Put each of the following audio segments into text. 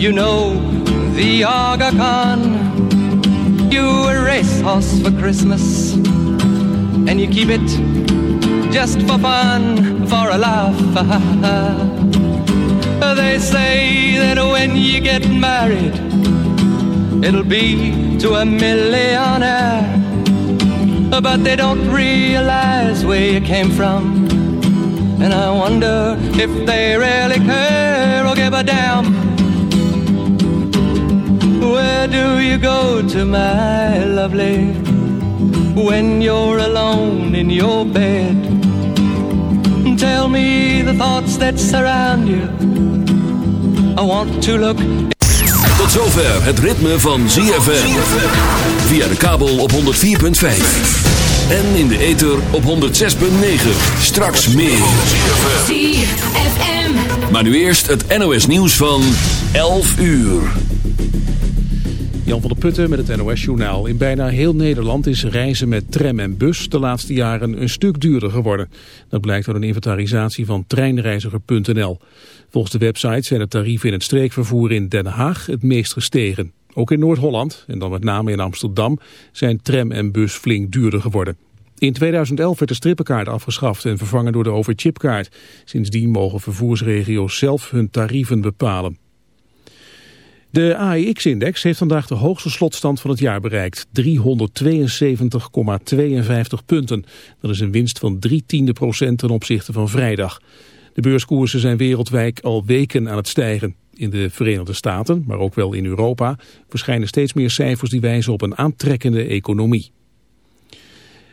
You know the Aga Khan. You a racehorse for Christmas, and you keep it just for fun, for a laugh. they say that when you get married, it'll be to a millionaire. But they don't realize where you came from. And I wonder if they really care or give a damn. Where do you go to, my lovely, when you're alone in your bed? Tell me the thoughts that surround you. I want to look. Tot zover het ritme van ZFM. Via de kabel op 104.5. En in de ether op 106.9. Straks meer. ZFM. Maar nu eerst het NOS nieuws van 11 uur. Jan van der Putten met het NOS-journaal. In bijna heel Nederland is reizen met tram en bus de laatste jaren een stuk duurder geworden. Dat blijkt uit een inventarisatie van treinreiziger.nl. Volgens de website zijn de tarieven in het streekvervoer in Den Haag het meest gestegen. Ook in Noord-Holland, en dan met name in Amsterdam, zijn tram en bus flink duurder geworden. In 2011 werd de strippenkaart afgeschaft en vervangen door de overchipkaart. Sindsdien mogen vervoersregio's zelf hun tarieven bepalen. De AEX-index heeft vandaag de hoogste slotstand van het jaar bereikt. 372,52 punten. Dat is een winst van drie tiende procent ten opzichte van vrijdag. De beurskoersen zijn wereldwijd al weken aan het stijgen. In de Verenigde Staten, maar ook wel in Europa, verschijnen steeds meer cijfers die wijzen op een aantrekkende economie.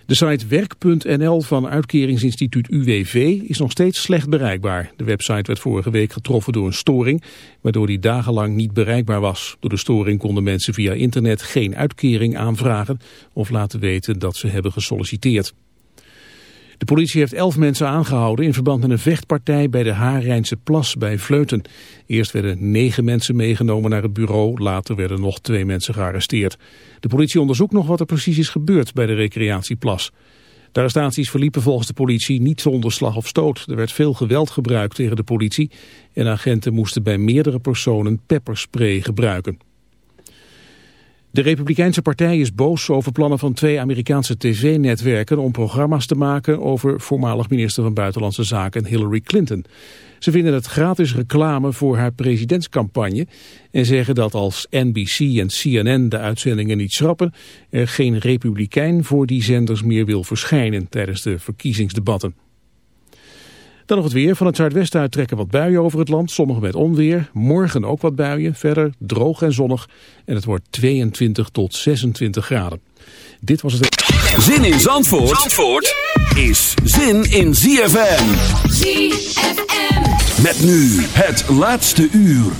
De site werk.nl van uitkeringsinstituut UWV is nog steeds slecht bereikbaar. De website werd vorige week getroffen door een storing, waardoor die dagenlang niet bereikbaar was. Door de storing konden mensen via internet geen uitkering aanvragen of laten weten dat ze hebben gesolliciteerd. De politie heeft elf mensen aangehouden in verband met een vechtpartij bij de Haarrijnse Plas bij Vleuten. Eerst werden negen mensen meegenomen naar het bureau, later werden nog twee mensen gearresteerd. De politie onderzoekt nog wat er precies is gebeurd bij de recreatieplas. De arrestaties verliepen volgens de politie niet zonder slag of stoot. Er werd veel geweld gebruikt tegen de politie en agenten moesten bij meerdere personen pepperspray gebruiken. De Republikeinse Partij is boos over plannen van twee Amerikaanse tv-netwerken om programma's te maken over voormalig minister van Buitenlandse Zaken Hillary Clinton. Ze vinden het gratis reclame voor haar presidentscampagne en zeggen dat als NBC en CNN de uitzendingen niet schrappen, er geen republikein voor die zenders meer wil verschijnen tijdens de verkiezingsdebatten. Dan nog het weer. Van het zuidwesten uit trekken wat buien over het land. Sommige met onweer. Morgen ook wat buien. Verder droog en zonnig. En het wordt 22 tot 26 graden. Dit was het... Zin in Zandvoort, Zandvoort is zin in ZFM. ZFM. Met nu het laatste uur.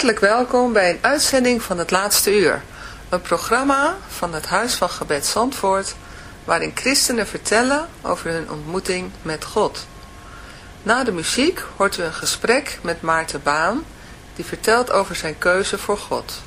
Hartelijk welkom bij een uitzending van het laatste uur. Een programma van het Huis van Gebed Zandvoort, waarin christenen vertellen over hun ontmoeting met God. Na de muziek hoort u een gesprek met Maarten Baan, die vertelt over zijn keuze voor God.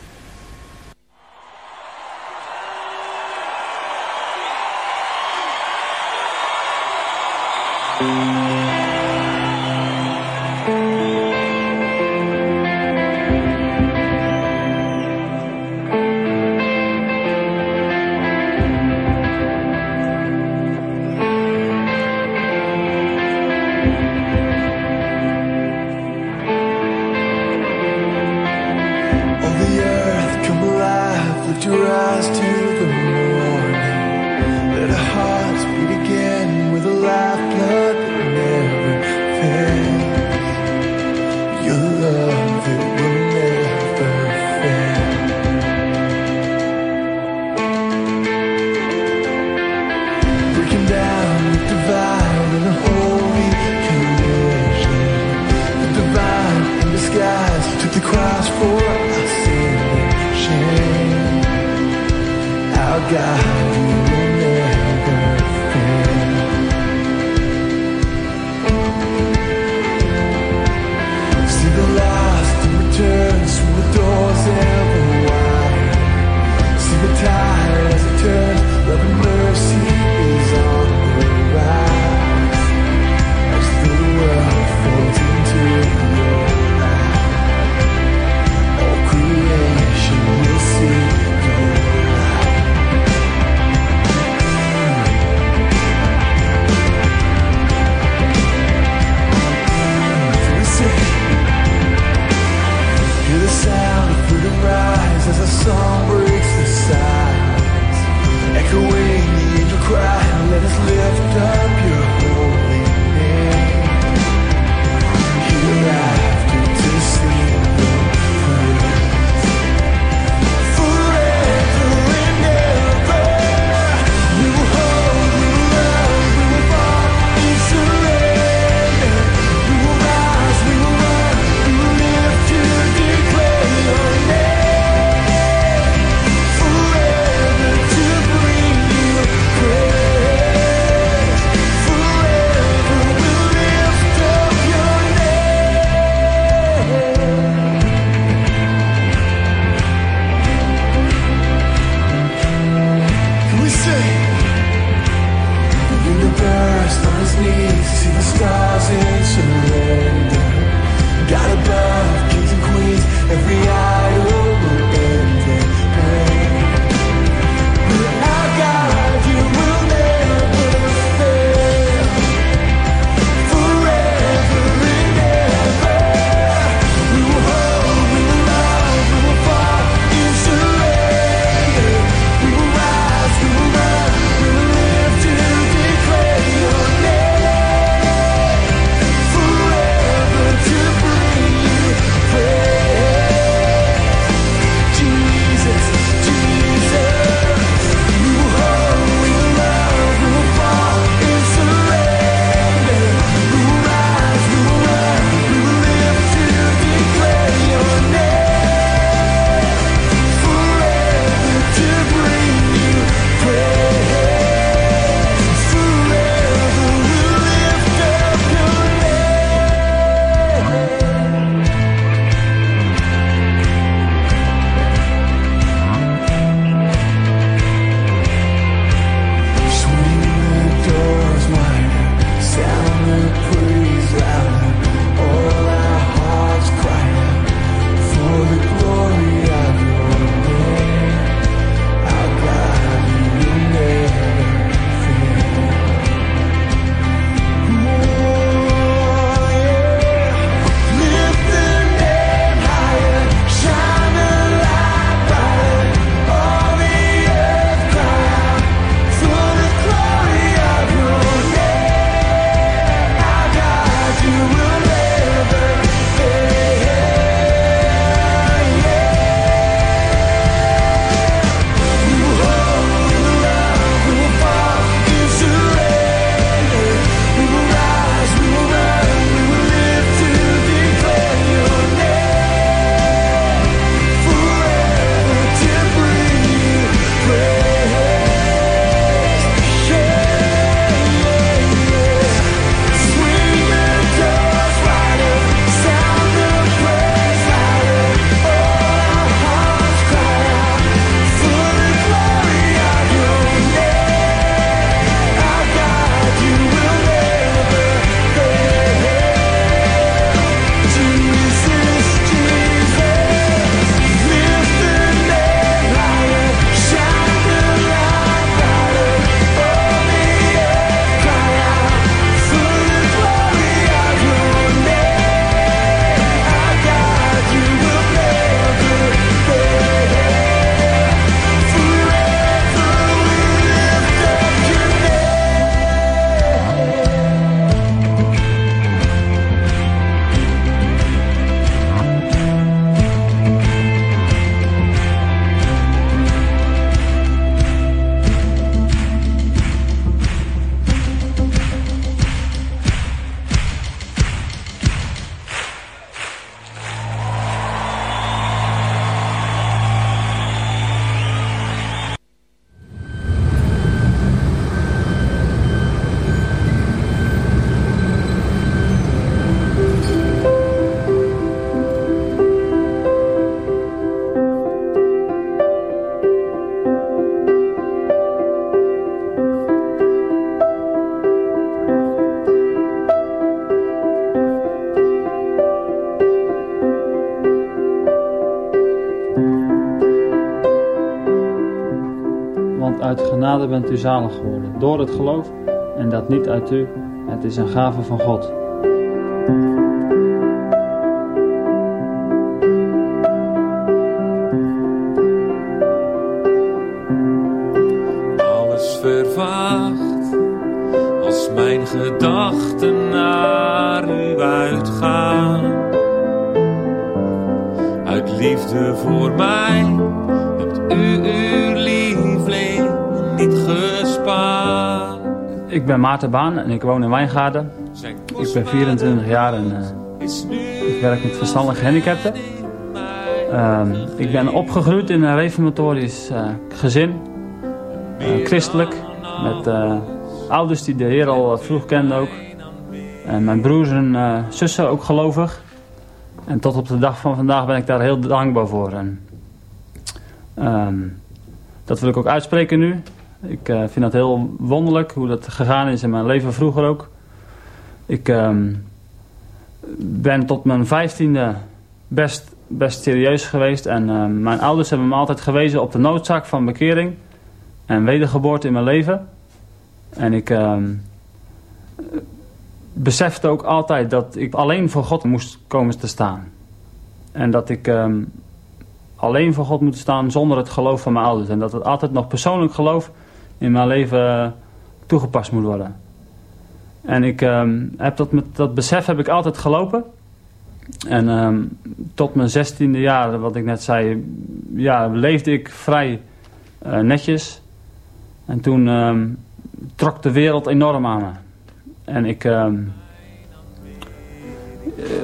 song breaks the silence Echoing the angel cry Let us lift up bent u zalig geworden, door het geloof, en dat niet uit u, het is een gave van God. Maarten Baan en ik woon in Wijngaarden. Ik ben 24 jaar en eh, ik werk met verstandig gehandicapten. Ehm, ik ben opgegroeid in een reformatorisch eh, gezin, eh, christelijk, met ouders die de Heer al vroeg kenden ook. En mijn broers en zussen ook gelovig. En tot op de dag van vandaag ben ik daar heel dankbaar voor. En, ehm, dat wil ik ook uitspreken nu. Ik eh, vind dat heel wonderlijk hoe dat gegaan is in mijn leven vroeger ook. Ik ehm, ben tot mijn vijftiende best, best serieus geweest. En ehm, mijn ouders hebben me altijd gewezen op de noodzaak van bekering en wedergeboorte in mijn leven. En ik ehm, besefte ook altijd dat ik alleen voor God moest komen te staan. En dat ik ehm, alleen voor God moet staan zonder het geloof van mijn ouders. En dat het altijd nog persoonlijk geloof in mijn leven eh, toegepast moet worden. En ik ehm, heb dat, met dat besef heb ik altijd gelopen. En ehm, tot mijn zestiende jaar, wat ik net zei, ja, leefde ik vrij eh, netjes. En toen ehm, trok de wereld enorm aan me. En ik eh,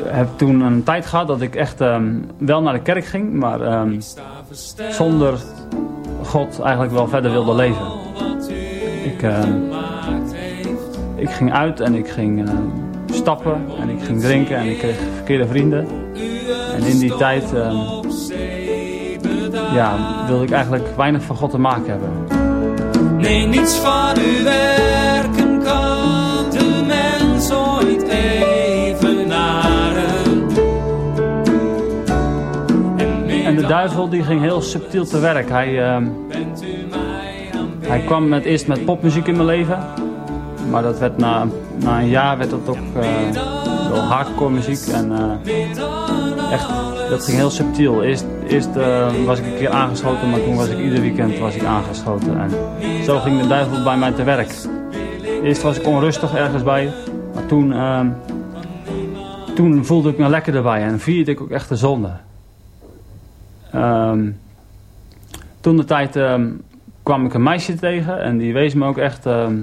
heb toen een tijd gehad dat ik echt wel naar de kerk ging, maar zonder God eigenlijk wel verder wilde leven. Ik, ehm, ik ging uit en ik ging ehm, stappen en ik ging drinken en ik kreeg verkeerde vrienden. En in die tijd ehm, ja, wilde ik eigenlijk weinig van God te maken hebben. Nee, niets van uw werken kan de mens ooit evenaren. En de duivel die ging heel subtiel te werk. Hij, hij kwam met, eerst met popmuziek in mijn leven. Maar dat werd na, na een jaar werd dat ook eh, wel hardcore muziek. En eh, echt, dat ging heel subtiel. Eerst, eerst eh, was ik een keer aangeschoten, maar toen was ik ieder weekend was ik aangeschoten. En zo ging de duivel bij mij te werk. Eerst was ik onrustig ergens bij, maar toen, ehm, toen voelde ik me lekker erbij en vierde ik ook echt de zonde. Ehm, toen de tijd ehm, kwam ik een meisje tegen en die wees me ook echt ehm,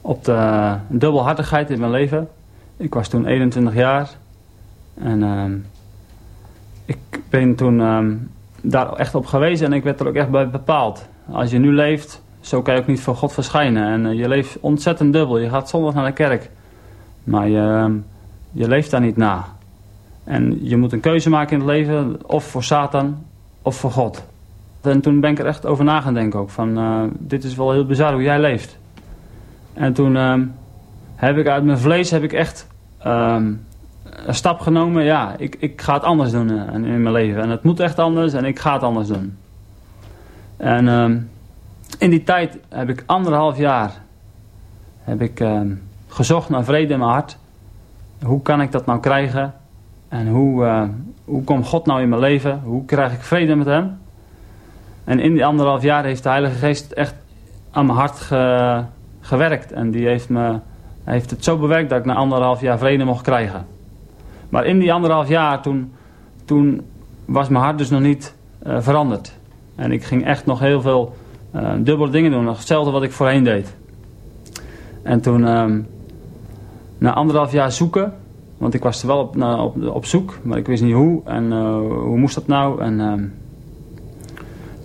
op de dubbelhartigheid in mijn leven. Ik was toen 21 jaar en ehm, ik ben toen ehm, daar echt op gewezen en ik werd er ook echt bij bepaald. Als je nu leeft, zo kan je ook niet voor God verschijnen. En eh, je leeft ontzettend dubbel. Je gaat zondag naar de kerk, maar je, je leeft daar niet na. En je moet een keuze maken in het leven, of voor Satan of voor God. En toen ben ik er echt over na gaan denken ook. Van, eh, dit is wel heel bizar hoe jij leeft. En toen ehm, heb ik uit mijn vlees heb ik echt ehm, een stap genomen. Ja, ik, ik ga het anders doen eh, in mijn leven. En het moet echt anders en ik ga het anders doen. En ehm, in die tijd heb ik anderhalf jaar heb ik, gezocht naar vrede in mijn hart. Hoe kan ik dat nou krijgen? En hoe, eh, hoe komt God nou in mijn leven? Hoe krijg ik vrede met hem? En in die anderhalf jaar heeft de Heilige Geest echt aan mijn hart ge- gewerkt. En die heeft, me, heeft het zo bewerkt dat ik na anderhalf jaar vrede mocht krijgen. Maar in die anderhalf jaar, toen, toen was mijn hart dus nog niet eh, veranderd. En ik ging echt nog heel veel eh, dubbele dingen doen. Nog hetzelfde wat ik voorheen deed. En toen, ehm, na anderhalf jaar zoeken... Want ik was er wel op, op, op zoek, maar ik wist niet hoe en eh, hoe moest dat nou. En ehm,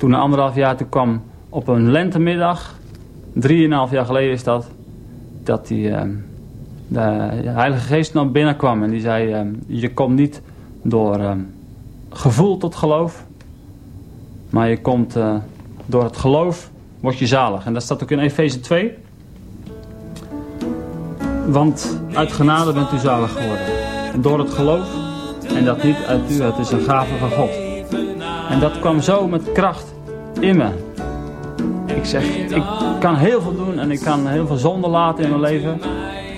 toen na anderhalf jaar, toen kwam op een lentemiddag, drieënhalf jaar geleden is dat, dat die, ehm, de Heilige Geest naar binnen kwam. En die zei, ehm, je komt niet door ehm, gevoel tot geloof, maar je komt eh, door het geloof, word je zalig. En dat staat ook in Efeze 2. Want uit genade bent u zalig geworden. En door het geloof, en dat niet uit u, het is een gave van God. En dat kwam zo met kracht in me. ik zeg, ik kan heel veel doen en ik kan heel veel zonde laten in mijn leven.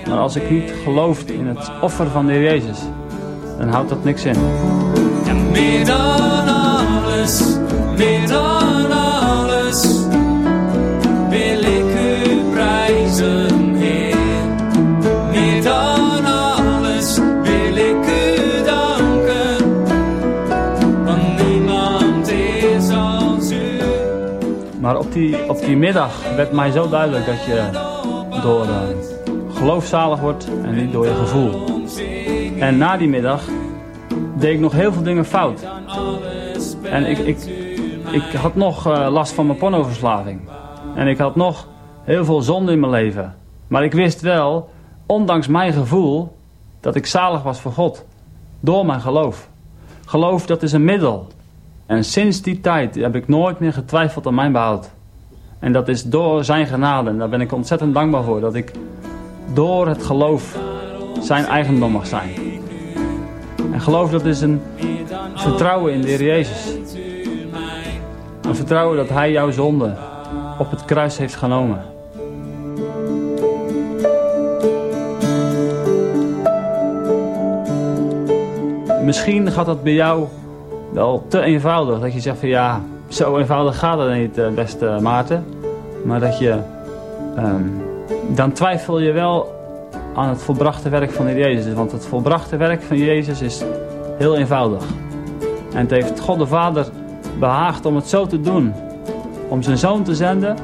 Maar als ik niet geloof in het offer van de Heer Jezus, dan houdt dat niks in. Op die middag werd mij zo duidelijk dat je door eh, geloof zalig wordt en niet door je gevoel. En na die middag deed ik nog heel veel dingen fout. En ik, ik, ik had nog eh, last van mijn pornoverslaving. En ik had nog heel veel zonde in mijn leven. Maar ik wist wel, ondanks mijn gevoel, dat ik zalig was voor God. Door mijn geloof. Geloof, dat is een middel. En sinds die tijd heb ik nooit meer getwijfeld aan mijn behoud. En dat is door zijn genade. En daar ben ik ontzettend dankbaar voor. Dat ik door het geloof zijn eigendom mag zijn. En geloof dat is een vertrouwen in de Heer Jezus. Een vertrouwen dat Hij jouw zonde op het kruis heeft genomen. Misschien gaat dat bij jou wel te eenvoudig. Dat je zegt van ja, zo eenvoudig gaat het niet, eh, beste Maarten. Maar dat je, ehm, dan twijfel je wel aan het volbrachte werk van de Jezus. Want het volbrachte werk van Jezus is heel eenvoudig. En het heeft God de Vader behaagd om het zo te doen. Om zijn zoon te zenden.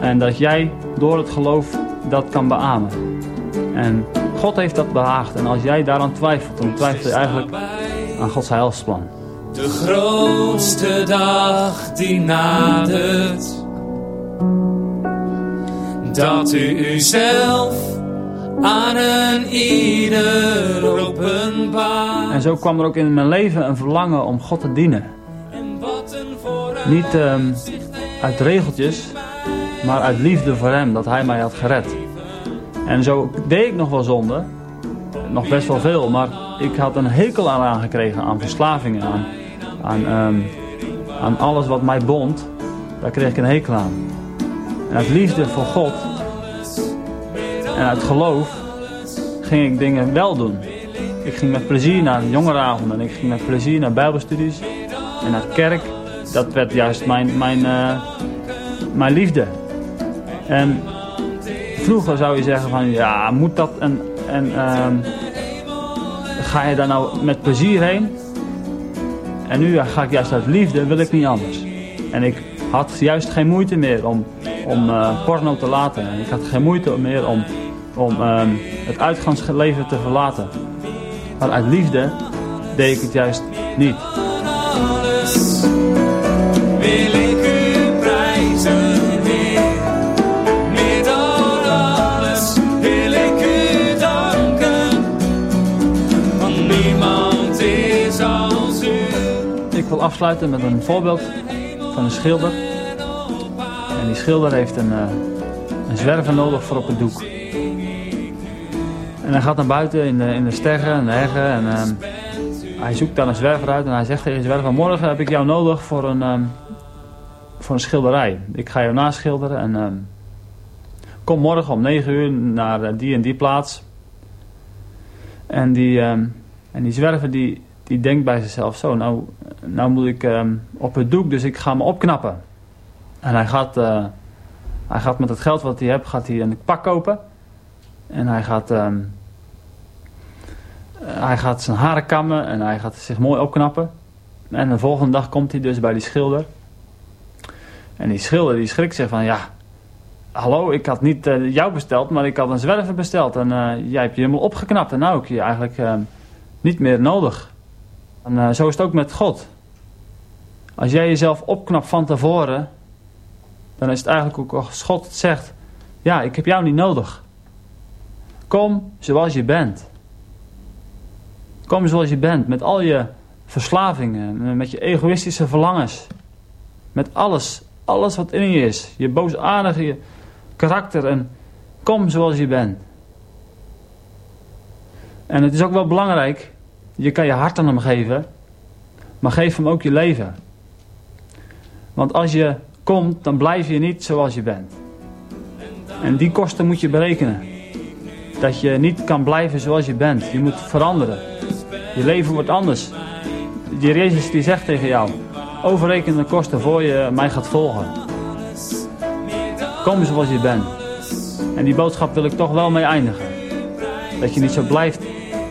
En dat jij door het geloof dat kan beamen. En God heeft dat behaagd. En als jij daaraan twijfelt, dan twijfel je eigenlijk aan Gods heilsplan. De grootste dag die nadert. Dat u uzelf aan een ieder openbaar. En zo kwam er ook in mijn leven een verlangen om God te dienen. Niet ehm, uit regeltjes, maar uit liefde voor hem, dat hij mij had gered. En zo deed ik nog wel zonde, nog best wel veel, maar ik had een hekel aan aangekregen aan verslavingen, aan, aan, ehm, aan alles wat mij bond. Daar kreeg ik een hekel aan. En uit liefde voor God en uit geloof ging ik dingen wel doen. Ik ging met plezier naar jongerenavonden en ik ging met plezier naar bijbelstudies en naar kerk. Dat werd juist mijn, mijn, eh, mijn liefde. En vroeger zou je zeggen van ja, moet dat en, en ehm, ga je daar nou met plezier heen? En nu ga ik juist uit liefde, wil ik niet anders. En ik had juist geen moeite meer om, om eh, porno te laten. En ik had geen moeite meer om, om ehm, het uitgangsleven te verlaten. Maar uit liefde deed ik het juist niet. Ik wil afsluiten met een voorbeeld van een schilder. En die schilder heeft een, eh, een zwerver nodig voor op het doek. En hij gaat naar buiten in de, in de steggen en de heggen. En ehm, hij zoekt daar een zwerver uit. En hij zegt tegen de zwerver, morgen heb ik jou nodig voor een, ehm, voor een schilderij. Ik ga jou naschilderen. En ehm, kom morgen om 9 uur naar eh, die en die plaats. En die, en die zwerver die, die denkt bij zichzelf zo, nou, nou moet ik ehm, op het doek, dus ik ga me opknappen. En hij gaat, eh, hij gaat met het geld wat hij heeft, gaat hij een pak kopen. En hij gaat, ehm, eh, hij gaat zijn haren kammen en hij gaat zich mooi opknappen. En de volgende dag komt hij dus bij die schilder. En die schilder die schrikt zich van, ja, hallo, ik had niet eh, jou besteld, maar ik had een zwerver besteld. En eh, jij hebt je helemaal opgeknapt en nou heb je eigenlijk ehm, niet meer nodig. En zo is het ook met God. Als jij jezelf opknapt van tevoren, dan is het eigenlijk ook als God zegt, ja, ik heb jou niet nodig. Kom zoals je bent. Kom zoals je bent, met al je verslavingen, met je egoïstische verlangens. Met alles, alles wat in je is. Je boosaardige karakter en kom zoals je bent. En het is ook wel belangrijk, je kan je hart aan hem geven, maar geef hem ook je leven. Want als je komt, dan blijf je niet zoals je bent. En die kosten moet je berekenen. Dat je niet kan blijven zoals je bent. Je moet veranderen. Je leven wordt anders. Die Jezus die zegt tegen jou, overreken de kosten voor je mij gaat volgen. Kom zoals je bent. En die boodschap wil ik toch wel mee eindigen. Dat je niet zo blijft,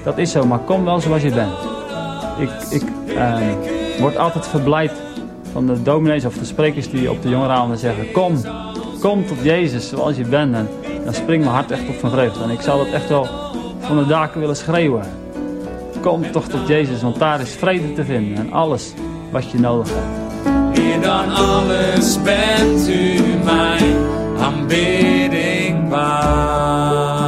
dat is zo, maar kom wel zoals je bent. Ik, ik uh, word altijd verblijd van de dominees of de sprekers die op de jongerenavonden zeggen... Kom, kom tot Jezus zoals je bent. En dan springt mijn hart echt op van vreugde. En ik zou dat echt wel van de daken willen schreeuwen. Kom toch tot Jezus, want daar is vrede te vinden. En alles wat je nodig hebt. Meer dan alles bent u mijn aanbidding waard.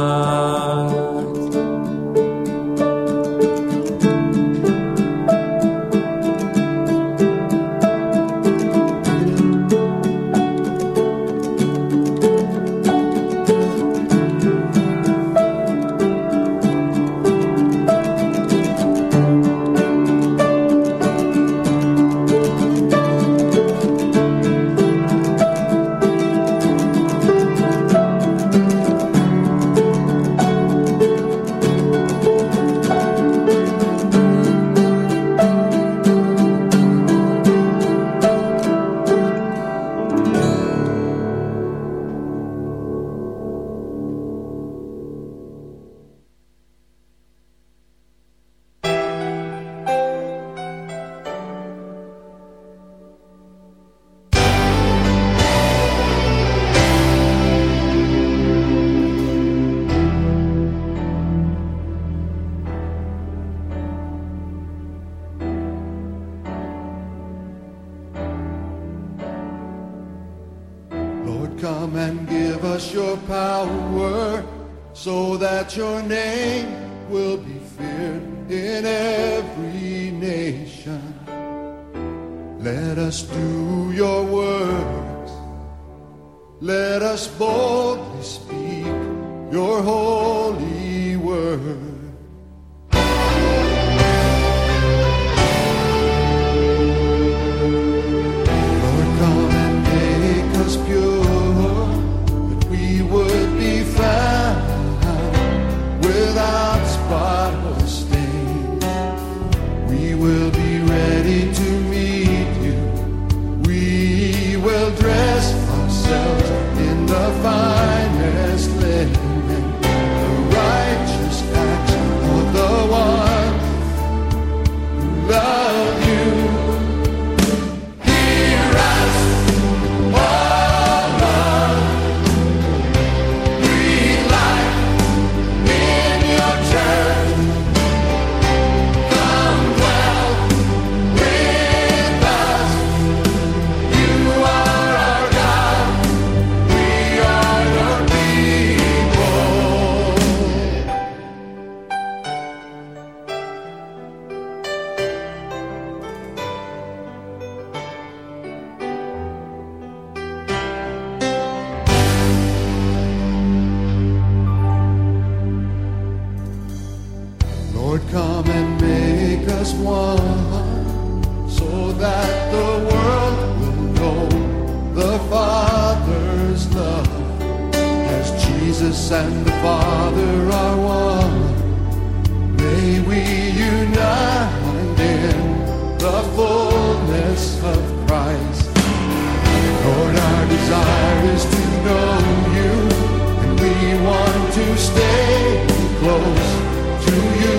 So that your name will be feared in every nation. Let us do your works. Let us boldly speak your holy word. And the Father are one. May we unite in the fullness of Christ. Lord, our desire is to know you, and we want to stay close to you.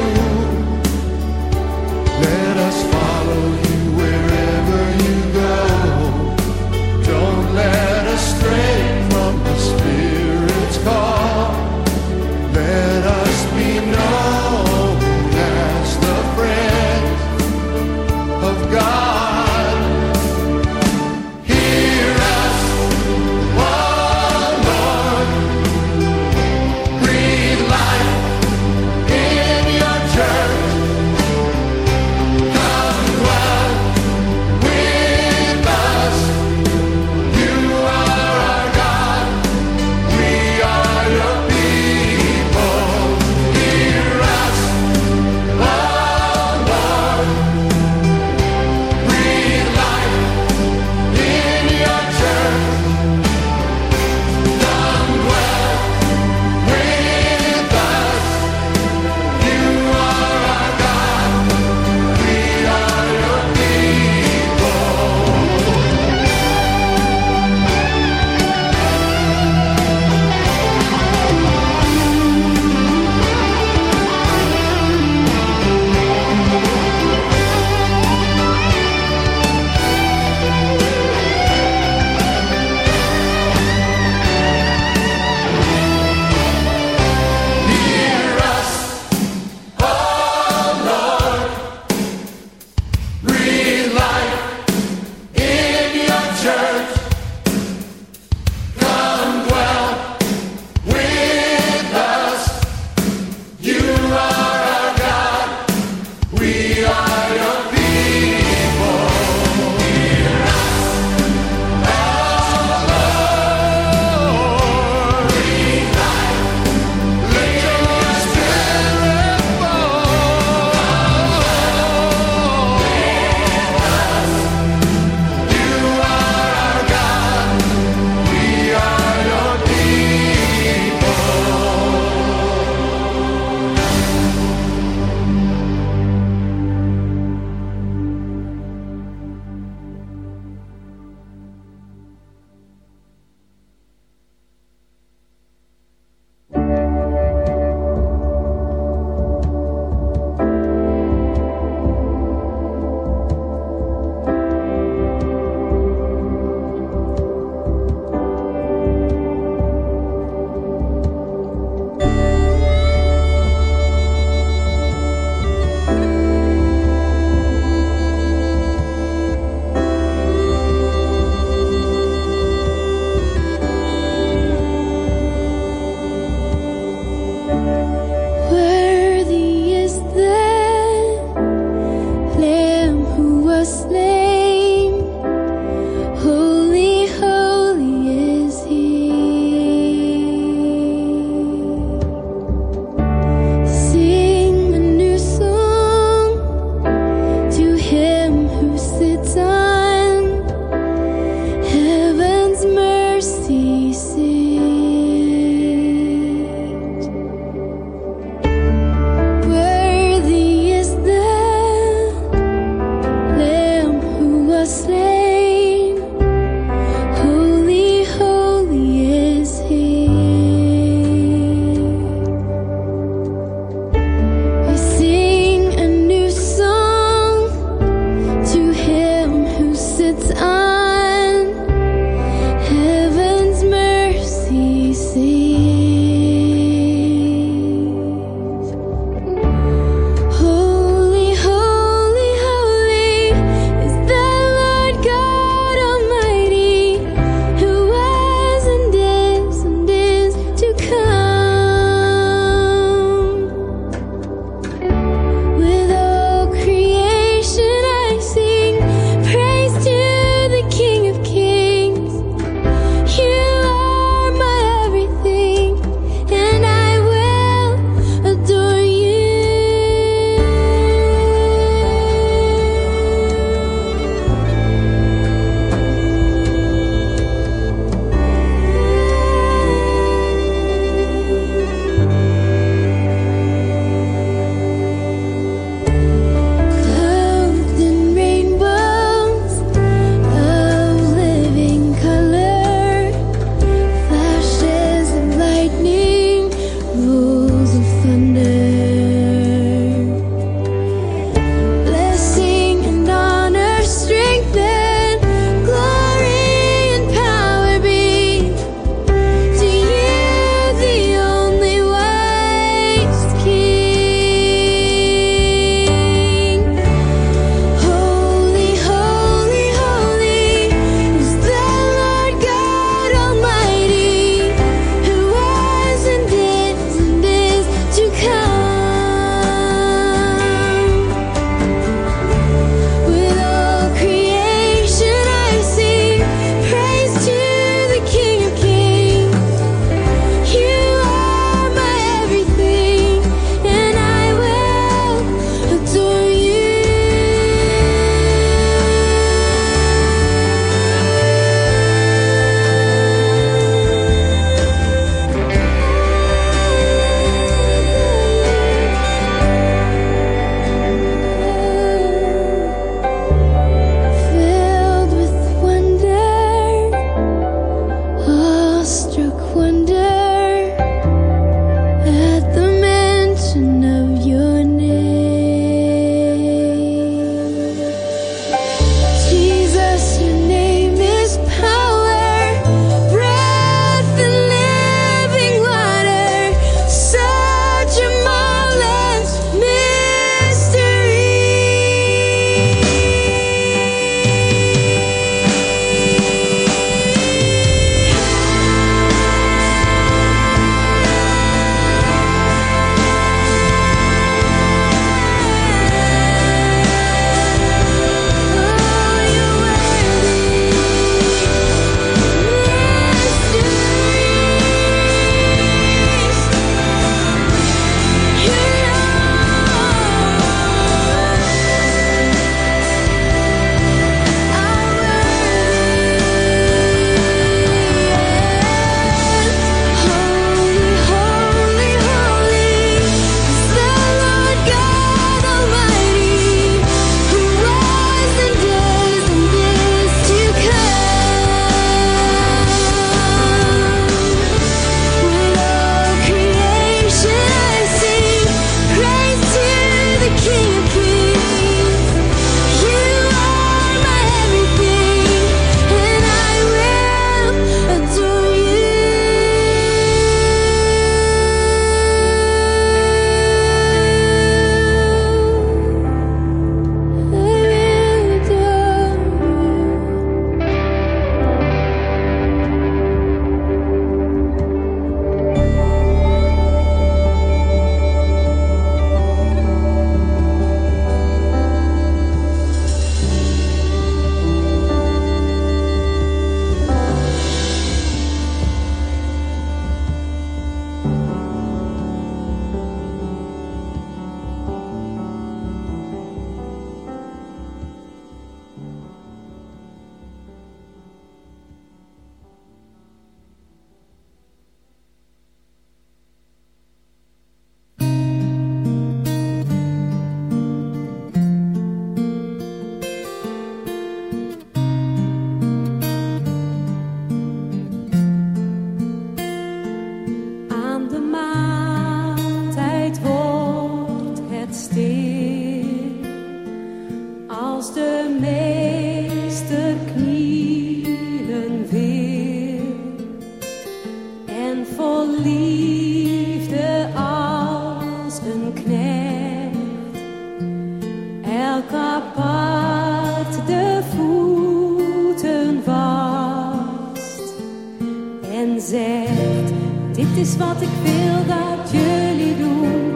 jullie doen.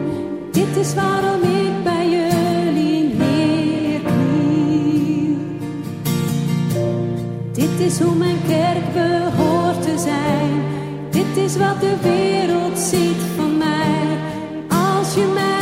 Dit is waarom ik bij jullie neerkniel. Dit is hoe mijn kerk behoort te zijn. Dit is wat de wereld ziet van mij. Als je mij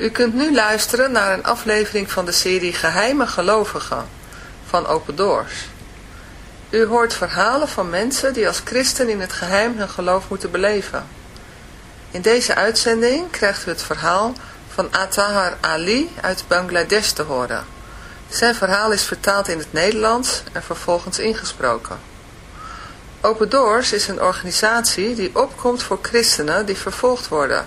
U kunt nu luisteren naar een aflevering van de serie Geheime Gelovigen van Open Doors. U hoort verhalen van mensen die als christen in het geheim hun geloof moeten beleven. In deze uitzending krijgt u het verhaal van Atahar Ali uit Bangladesh te horen. Zijn verhaal is vertaald in het Nederlands en vervolgens ingesproken. Open Doors is een organisatie die opkomt voor christenen die vervolgd worden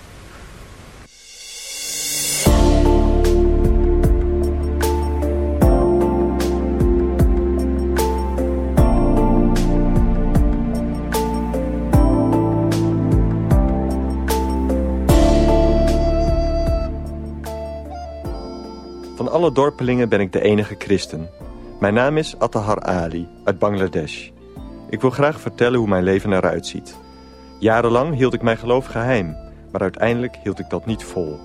alle dorpelingen ben ik de enige christen. Mijn naam is Attahar Ali uit Bangladesh. Ik wil graag vertellen hoe mijn leven eruit ziet. Jarenlang hield ik mijn geloof geheim, maar uiteindelijk hield ik dat niet vol.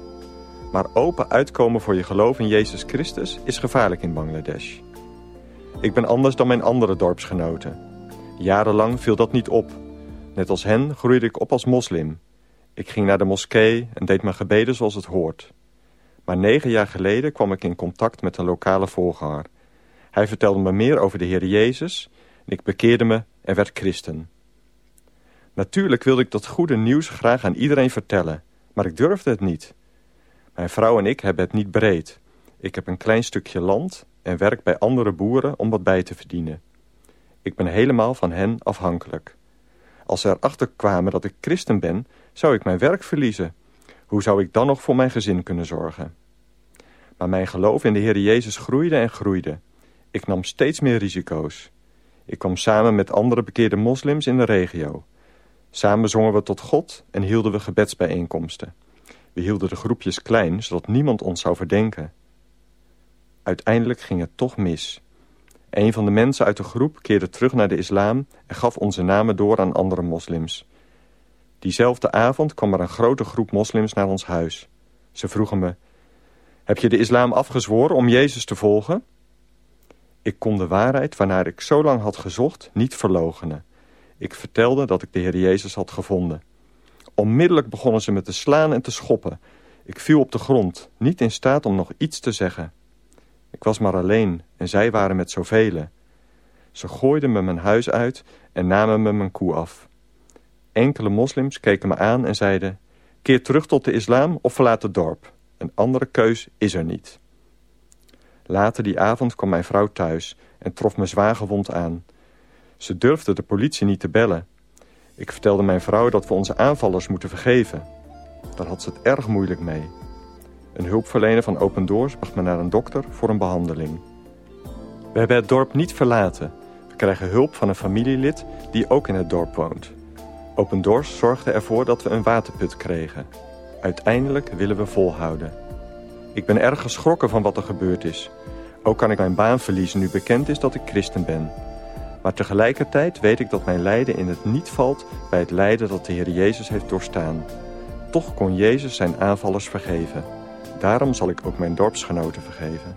Maar open uitkomen voor je geloof in Jezus Christus is gevaarlijk in Bangladesh. Ik ben anders dan mijn andere dorpsgenoten. Jarenlang viel dat niet op. Net als hen groeide ik op als moslim. Ik ging naar de moskee en deed mijn gebeden zoals het hoort. Maar negen jaar geleden kwam ik in contact met een lokale voorganger. Hij vertelde me meer over de Heer Jezus en ik bekeerde me en werd christen. Natuurlijk wilde ik dat goede nieuws graag aan iedereen vertellen, maar ik durfde het niet. Mijn vrouw en ik hebben het niet breed. Ik heb een klein stukje land en werk bij andere boeren om wat bij te verdienen. Ik ben helemaal van hen afhankelijk. Als ze erachter kwamen dat ik christen ben, zou ik mijn werk verliezen. Hoe zou ik dan nog voor mijn gezin kunnen zorgen? Maar mijn geloof in de Heer Jezus groeide en groeide. Ik nam steeds meer risico's. Ik kwam samen met andere bekeerde moslims in de regio. Samen zongen we tot God en hielden we gebedsbijeenkomsten. We hielden de groepjes klein, zodat niemand ons zou verdenken. Uiteindelijk ging het toch mis. Een van de mensen uit de groep keerde terug naar de islam en gaf onze namen door aan andere moslims. Diezelfde avond kwam er een grote groep moslims naar ons huis. Ze vroegen me, heb je de islam afgezworen om Jezus te volgen? Ik kon de waarheid waarnaar ik zo lang had gezocht niet verloochenen. Ik vertelde dat ik de Heer Jezus had gevonden. Onmiddellijk begonnen ze me te slaan en te schoppen. Ik viel op de grond, niet in staat om nog iets te zeggen. Ik was maar alleen en zij waren met zoveel. Ze gooiden me mijn huis uit en namen me mijn koe af. Enkele moslims keken me aan en zeiden... keer terug tot de islam of verlaat het dorp. Een andere keus is er niet. Later die avond kwam mijn vrouw thuis en trof me zwaar gewond aan. Ze durfde de politie niet te bellen. Ik vertelde mijn vrouw dat we onze aanvallers moeten vergeven. Daar had ze het erg moeilijk mee. Een hulpverlener van Open Doors bracht me naar een dokter voor een behandeling. We hebben het dorp niet verlaten. We krijgen hulp van een familielid die ook in het dorp woont. Open Doors zorgde ervoor dat we een waterput kregen. Uiteindelijk willen we volhouden. Ik ben erg geschrokken van wat er gebeurd is. Ook kan ik mijn baan verliezen nu bekend is dat ik christen ben. Maar tegelijkertijd weet ik dat mijn lijden in het niet valt bij het lijden dat de Heer Jezus heeft doorstaan. Toch kon Jezus zijn aanvallers vergeven. Daarom zal ik ook mijn dorpsgenoten vergeven.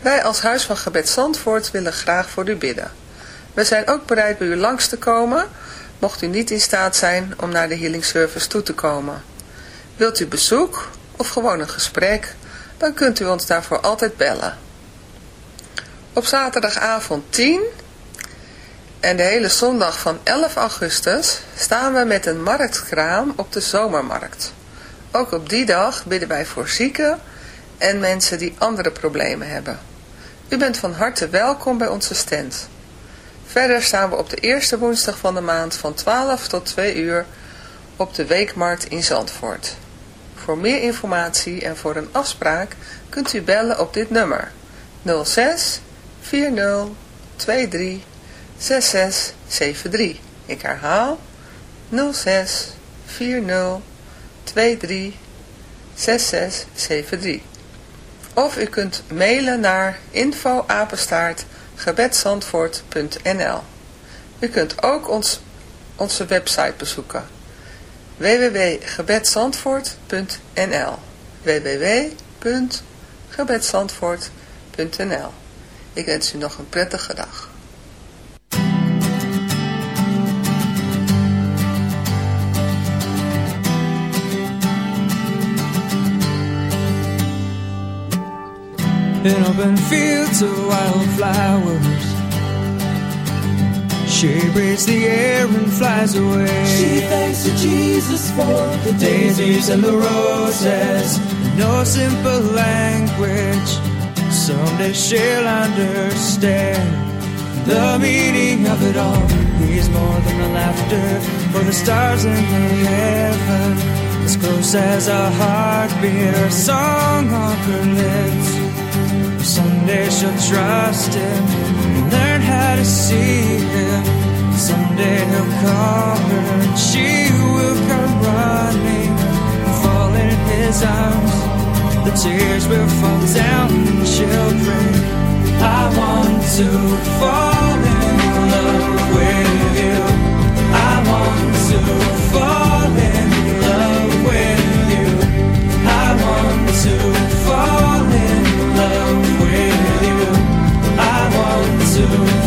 Wij als Huis van Gebed Zandvoort willen graag voor u bidden. We zijn ook bereid bij u langs te komen, mocht u niet in staat zijn om naar de healing service toe te komen. Wilt u bezoek of gewoon een gesprek, dan kunt u ons daarvoor altijd bellen. Op zaterdagavond 10 en de hele zondag van 11 augustus staan we met een marktkraam op de zomermarkt. Ook op die dag bidden wij voor zieken en mensen die andere problemen hebben. U bent van harte welkom bij onze stand. Verder staan we op de eerste woensdag van de maand van 12 tot 2 uur op de Weekmarkt in Zandvoort. Voor meer informatie en voor een afspraak kunt u bellen op dit nummer 06 40 23 6673. Ik herhaal 06 40 23 6673. Of u kunt mailen naar info apenstaart gebedsandvoort.nl U kunt ook ons, onze website bezoeken. www.gebedsandvoort.nl www.gebedsandvoort.nl Ik wens u nog een prettige dag. In open fields of wildflowers. She breathes the air and flies away. She thanks to Jesus for the daisies and the roses. No simple language. Someday she'll understand the meaning of it all. He's more than the laughter for the stars in the heaven. As close as a heartbeat, a song on her lips. Someday she'll trust him and learn how to see him. Someday he'll call her and she will come running, and fall in his arms. The tears will fall down and she'll pray. I want to fall in love with you. I want to fall in love with you. I want to fall in to